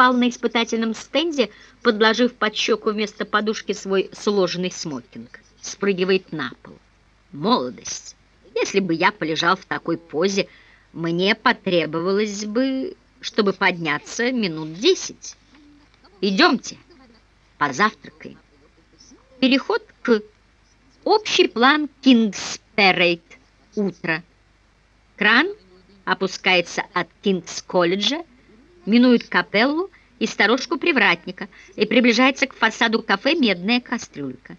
спал на испытательном стенде, подложив под щеку вместо подушки свой сложенный смокинг. Спрыгивает на пол. Молодость. Если бы я полежал в такой позе, мне потребовалось бы, чтобы подняться минут десять. Идемте, позавтракаем. Переход к общий план Кингс-Перрейт. Утро. Кран опускается от Кингс-колледжа, минует капеллу и сторожку привратника и приближается к фасаду кафе «Медная кастрюлька».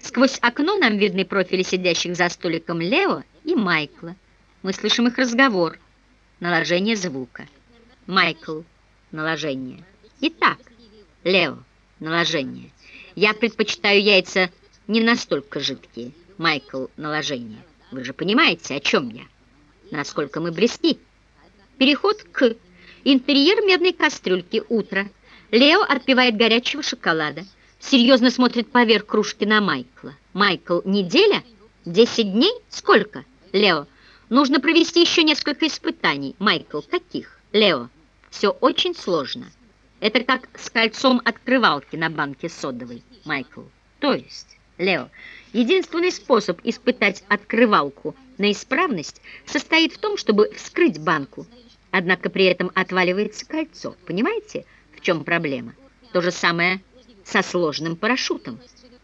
Сквозь окно нам видны профили сидящих за столиком Лео и Майкла. Мы слышим их разговор. Наложение звука. Майкл. Наложение. Итак, Лео. Наложение. Я предпочитаю яйца не настолько жидкие. Майкл. Наложение. Вы же понимаете, о чем я? Насколько мы близки. Переход к интерьер медной кастрюльки. Утро. Лео отпивает горячего шоколада серьезно смотрит поверх кружки на Майкла. Майкл, неделя? Десять дней? Сколько? Лео, нужно провести еще несколько испытаний. Майкл, каких? Лео, все очень сложно. Это как с кольцом открывалки на банке содовой. Майкл, то есть, Лео, единственный способ испытать открывалку на исправность состоит в том, чтобы вскрыть банку. Однако при этом отваливается кольцо. Понимаете, в чем проблема? То же самое со сложным парашютом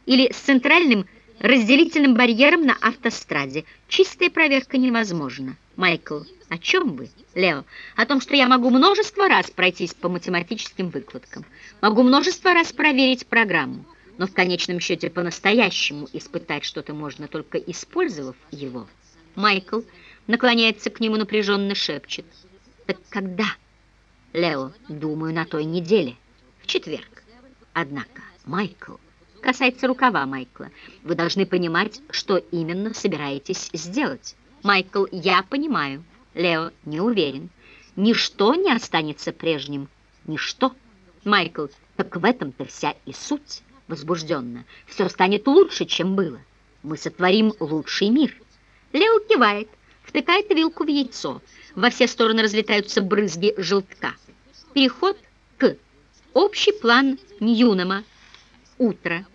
или с центральным разделительным барьером на автостраде. Чистая проверка невозможна. Майкл, о чем вы? Лео, о том, что я могу множество раз пройтись по математическим выкладкам, могу множество раз проверить программу, но в конечном счете по-настоящему испытать что-то можно только использовав его. Майкл наклоняется к нему напряженно шепчет. Так когда? Лео, думаю, на той неделе, в четверг. Однако, Майкл, касается рукава Майкла, вы должны понимать, что именно собираетесь сделать. Майкл, я понимаю. Лео, не уверен. Ничто не останется прежним. Ничто. Майкл, так в этом-то вся и суть. Возбужденно. Все станет лучше, чем было. Мы сотворим лучший мир. Лео кивает, втыкает вилку в яйцо. Во все стороны разлетаются брызги желтка. Переход к Общий план Ньюнема. Утро.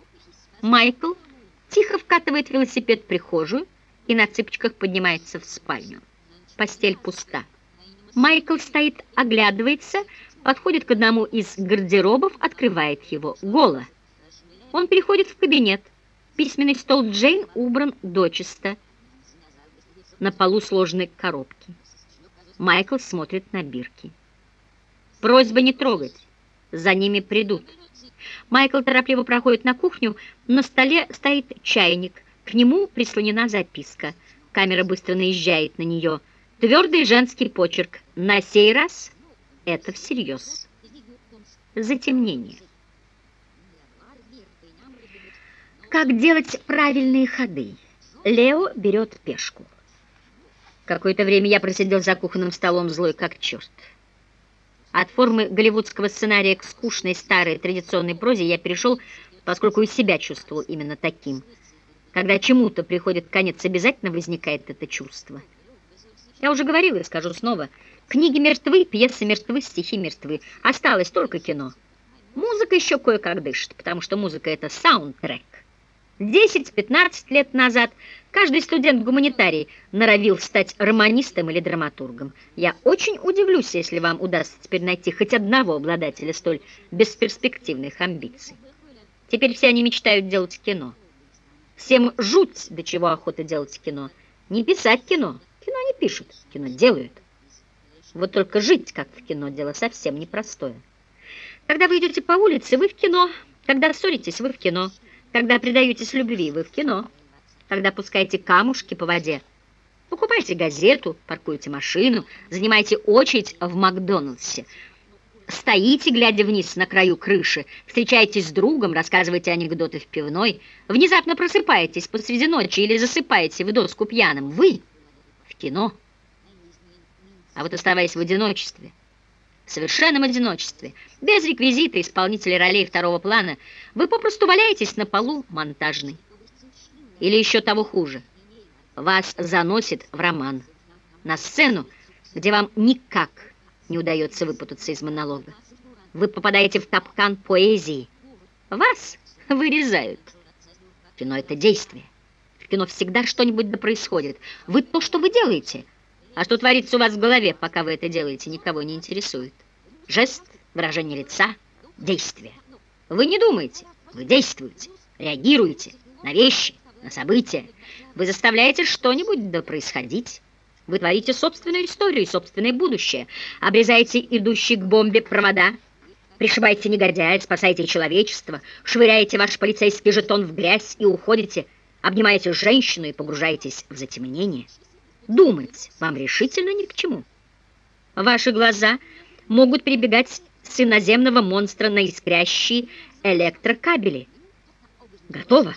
Майкл тихо вкатывает велосипед в прихожую и на цыпочках поднимается в спальню. Постель пуста. Майкл стоит, оглядывается, подходит к одному из гардеробов, открывает его. Голо. Он переходит в кабинет. Письменный стол Джейн убран дочисто. На полу сложены коробки. Майкл смотрит на бирки. Просьба не трогать за ними придут. Майкл торопливо проходит на кухню, на столе стоит чайник, к нему прислонена записка. Камера быстро наезжает на нее. Твердый женский почерк. На сей раз это всерьез. Затемнение. Как делать правильные ходы? Лео берет пешку. Какое-то время я просидел за кухонным столом злой как черт. От формы голливудского сценария к скучной старой традиционной прозе я перешел, поскольку и себя чувствовал именно таким. Когда чему-то приходит конец, обязательно возникает это чувство. Я уже говорил и скажу снова. Книги мертвы, пьесы мертвы, стихи мертвы. Осталось только кино. Музыка еще кое-как дышит, потому что музыка — это саундтрек. 10-15 лет назад каждый студент-гуманитарий норовил стать романистом или драматургом. Я очень удивлюсь, если вам удастся теперь найти хоть одного обладателя столь бесперспективных амбиций. Теперь все они мечтают делать кино. Всем жуть, до чего охота делать кино. Не писать кино. Кино не пишут, кино делают. Вот только жить, как в кино, дело совсем непростое. Когда вы идете по улице, вы в кино. Когда ссоритесь, вы в кино. Когда предаетесь любви, вы в кино. Когда пускаете камушки по воде, покупайте газету, паркуете машину, занимаете очередь в Макдональдсе, стоите, глядя вниз на краю крыши, встречаетесь с другом, рассказываете анекдоты в пивной, внезапно просыпаетесь посреди ночи или засыпаете в доску пьяным. Вы в кино. А вот оставаясь в одиночестве, в совершенном одиночестве, без реквизита исполнителей ролей второго плана, вы попросту валяетесь на полу монтажный. Или еще того хуже, вас заносит в роман, на сцену, где вам никак не удается выпутаться из монолога. Вы попадаете в капкан поэзии. Вас вырезают. Кино — это действие. В кино всегда что-нибудь да происходит. Вы то, что вы делаете. А что творится у вас в голове, пока вы это делаете, никого не интересует. Жест, выражение лица, действие. Вы не думаете, вы действуете, реагируете на вещи, на события. Вы заставляете что-нибудь да происходить. Вы творите собственную историю и собственное будущее. Обрезаете идущие к бомбе провода, пришибаете негодяя, спасаете человечество, швыряете ваш полицейский жетон в грязь и уходите, обнимаете женщину и погружаетесь в затемнение. Думать вам решительно ни к чему. Ваши глаза могут прибегать с иноземного монстра на искрящие электрокабели. Готово.